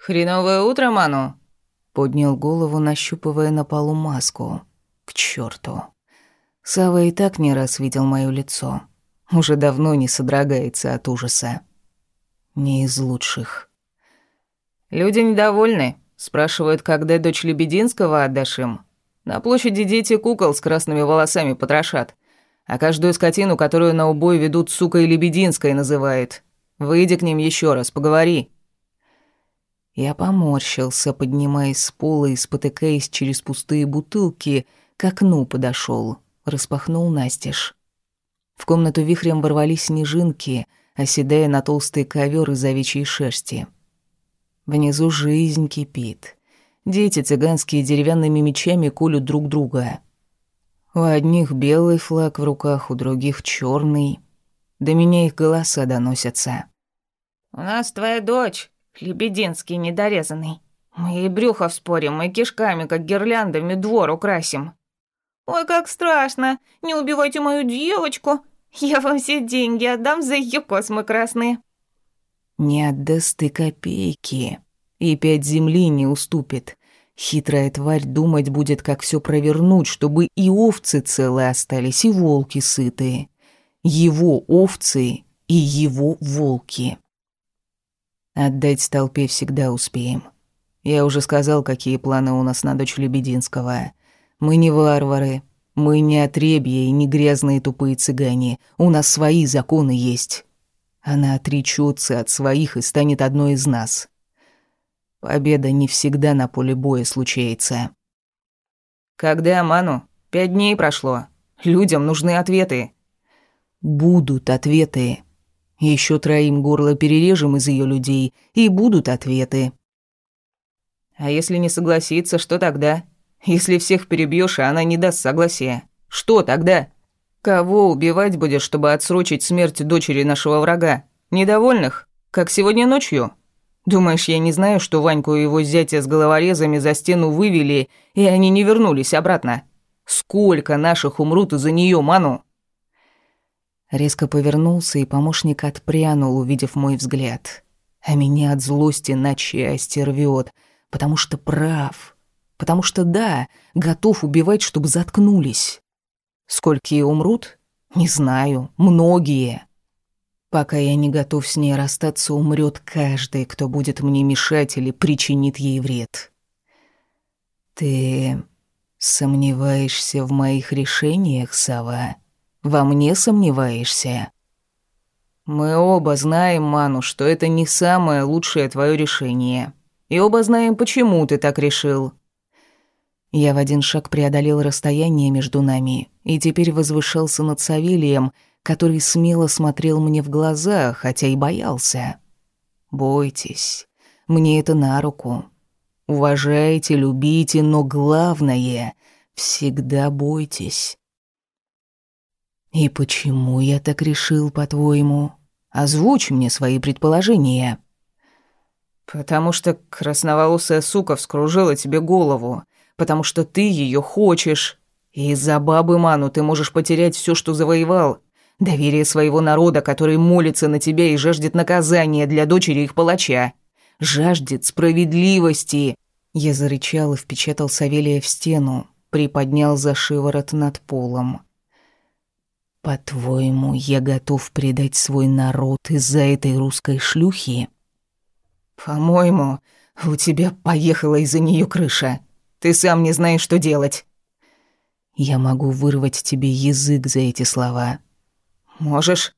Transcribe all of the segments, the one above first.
«Хреновое утро, Ману!» Поднял голову, нащупывая на полу маску. К черту. Сава и так не раз видел моё лицо. Уже давно не содрогается от ужаса. Не из лучших. «Люди недовольны. Спрашивают, когда дочь Лебединского отдашь им. На площади дети кукол с красными волосами потрошат. А каждую скотину, которую на убой ведут, сукой Лебединской называют. Выйди к ним еще раз, поговори». Я поморщился, поднимаясь с пола и спотыкаясь через пустые бутылки, к окну подошел, распахнул настежь. В комнату вихрем ворвались снежинки, оседая на толстый ковер из овечьей шерсти. Внизу жизнь кипит. Дети цыганские деревянными мечами колют друг друга. У одних белый флаг в руках, у других черный. До меня их голоса доносятся. «У нас твоя дочь, Лебединский недорезанный. Мы ей брюхо вспорим и кишками, как гирляндами, двор украсим». «Ой, как страшно! Не убивайте мою девочку! Я вам все деньги отдам за ее космы красные». «Не отдаст ты копейки, и пять земли не уступит. Хитрая тварь думать будет, как все провернуть, чтобы и овцы целые остались, и волки сытые. Его овцы и его волки». Отдать толпе всегда успеем. Я уже сказал, какие планы у нас на дочь Лебединского. Мы не варвары, мы не отребья и не грязные тупые цыгане. У нас свои законы есть. Она отречется от своих и станет одной из нас. Победа не всегда на поле боя случается. Когда, Ману? Пять дней прошло. Людям нужны ответы. Будут ответы. Еще троим горло перережем из ее людей, и будут ответы. А если не согласится, что тогда? Если всех перебьешь, а она не даст согласия, что тогда? Кого убивать будешь, чтобы отсрочить смерть дочери нашего врага? Недовольных? Как сегодня ночью? Думаешь, я не знаю, что Ваньку и его зятя с головорезами за стену вывели, и они не вернулись обратно? Сколько наших умрут из-за нее, Ману? Резко повернулся, и помощник отпрянул, увидев мой взгляд. А меня от злости на части рвет, потому что прав. Потому что да, готов убивать, чтобы заткнулись. Сколькие умрут? Не знаю. Многие. Пока я не готов с ней расстаться, умрет каждый, кто будет мне мешать или причинит ей вред. Ты сомневаешься в моих решениях, Сава? Во мне сомневаешься? Мы оба знаем, Ману, что это не самое лучшее твое решение. И оба знаем, почему ты так решил. Я в один шаг преодолел расстояние между нами и теперь возвышался над Савелием, который смело смотрел мне в глаза, хотя и боялся. Бойтесь, мне это на руку. Уважайте, любите, но главное — всегда бойтесь. «И почему я так решил, по-твоему? Озвучь мне свои предположения». «Потому что красноволосая сука вскружила тебе голову, потому что ты ее хочешь. И из-за бабы Ману ты можешь потерять все, что завоевал. Доверие своего народа, который молится на тебя и жаждет наказания для дочери их палача. Жаждет справедливости». Я зарычал и впечатал Савелия в стену, приподнял за шиворот над полом. «По-твоему, я готов предать свой народ из-за этой русской шлюхи?» «По-моему, у тебя поехала из-за нее крыша. Ты сам не знаешь, что делать». «Я могу вырвать тебе язык за эти слова». «Можешь,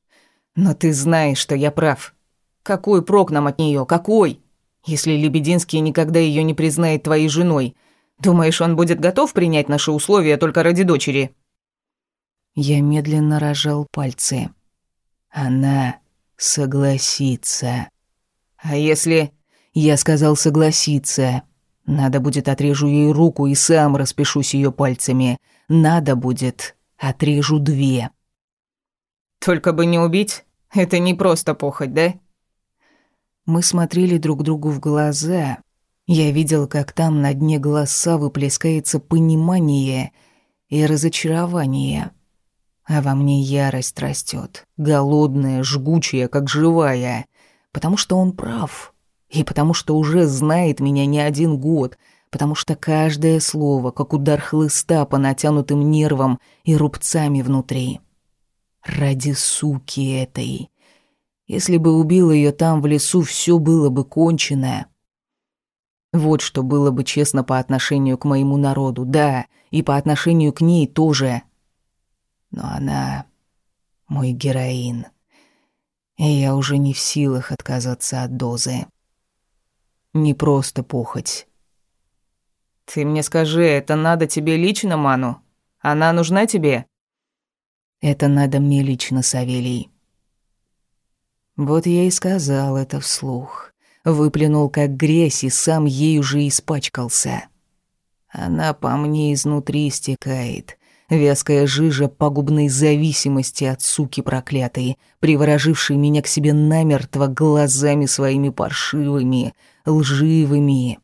но ты знаешь, что я прав. Какой прок нам от нее? Какой? Если Лебединский никогда ее не признает твоей женой, думаешь, он будет готов принять наши условия только ради дочери?» Я медленно рожал пальцы. Она согласится. А если... Я сказал согласиться. Надо будет отрежу ей руку и сам распишусь ее пальцами. Надо будет отрежу две. Только бы не убить. Это не просто похоть, да? Мы смотрели друг другу в глаза. Я видел, как там на дне глаз Савы плескается понимание и разочарование а во мне ярость растет, голодная, жгучая, как живая, потому что он прав. И потому что уже знает меня не один год, потому что каждое слово, как удар хлыста по натянутым нервам и рубцами внутри. Ради суки этой. Если бы убил ее там, в лесу, все было бы кончено. Вот что было бы честно по отношению к моему народу, да, и по отношению к ней тоже. Но она мой героин. И я уже не в силах отказаться от дозы. Не просто похоть. Ты мне скажи, это надо тебе лично, Ману? Она нужна тебе? Это надо мне лично, Савелий. Вот я и сказал это вслух. Выплюнул как грязь и сам ею же испачкался. Она по мне изнутри стекает. Вязкая жижа пагубной зависимости от суки проклятой, приворожившей меня к себе намертво глазами своими паршивыми, лживыми.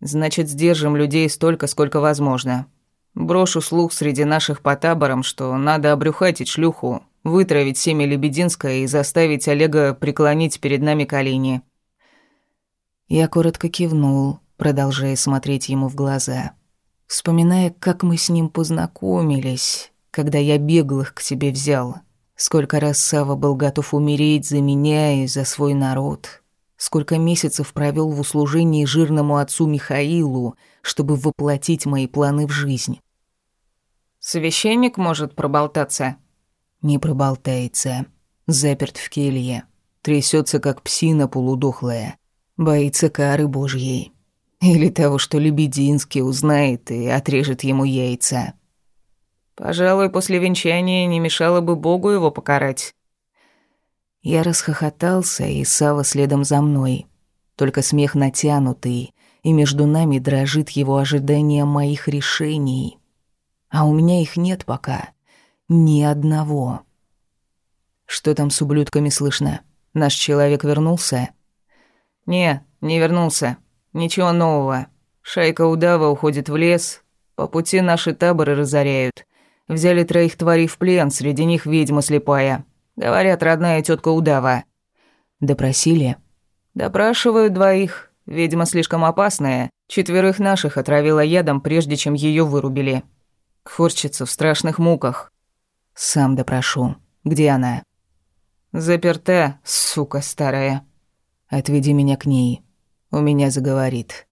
Значит, сдержим людей столько, сколько возможно. Брошу слух среди наших по таборам, что надо обрюхатить шлюху, вытравить семя Лебединское и заставить Олега преклонить перед нами колени. Я коротко кивнул, продолжая смотреть ему в глаза, вспоминая, как мы с ним познакомились, когда я беглых к себе взял. Сколько раз Сава был готов умереть за меня и за свой народ. Сколько месяцев провел в услужении жирному отцу Михаилу, чтобы воплотить мои планы в жизнь. «Священник может проболтаться?» «Не проболтается. Заперт в келье. Трясется, как псина полудохлая. Боится кары божьей. Или того, что Лебединский узнает и отрежет ему яйца». «Пожалуй, после венчания не мешало бы Богу его покарать». Я расхохотался, и Сава следом за мной. Только смех натянутый, и между нами дрожит его ожидание моих решений. А у меня их нет пока. Ни одного. Что там с ублюдками слышно? Наш человек вернулся? Не, не вернулся. Ничего нового. Шайка удава уходит в лес. По пути наши таборы разоряют. Взяли троих тварей в плен, среди них ведьма слепая. Говорят, родная тетка удава. Допросили? Допрашивают двоих. Ведьма слишком опасная. Четверых наших отравила ядом, прежде чем ее вырубили. Хорчится в страшных муках. Сам допрошу. Где она? Заперта, сука старая. Отведи меня к ней. У меня заговорит.